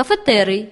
كافيتيري.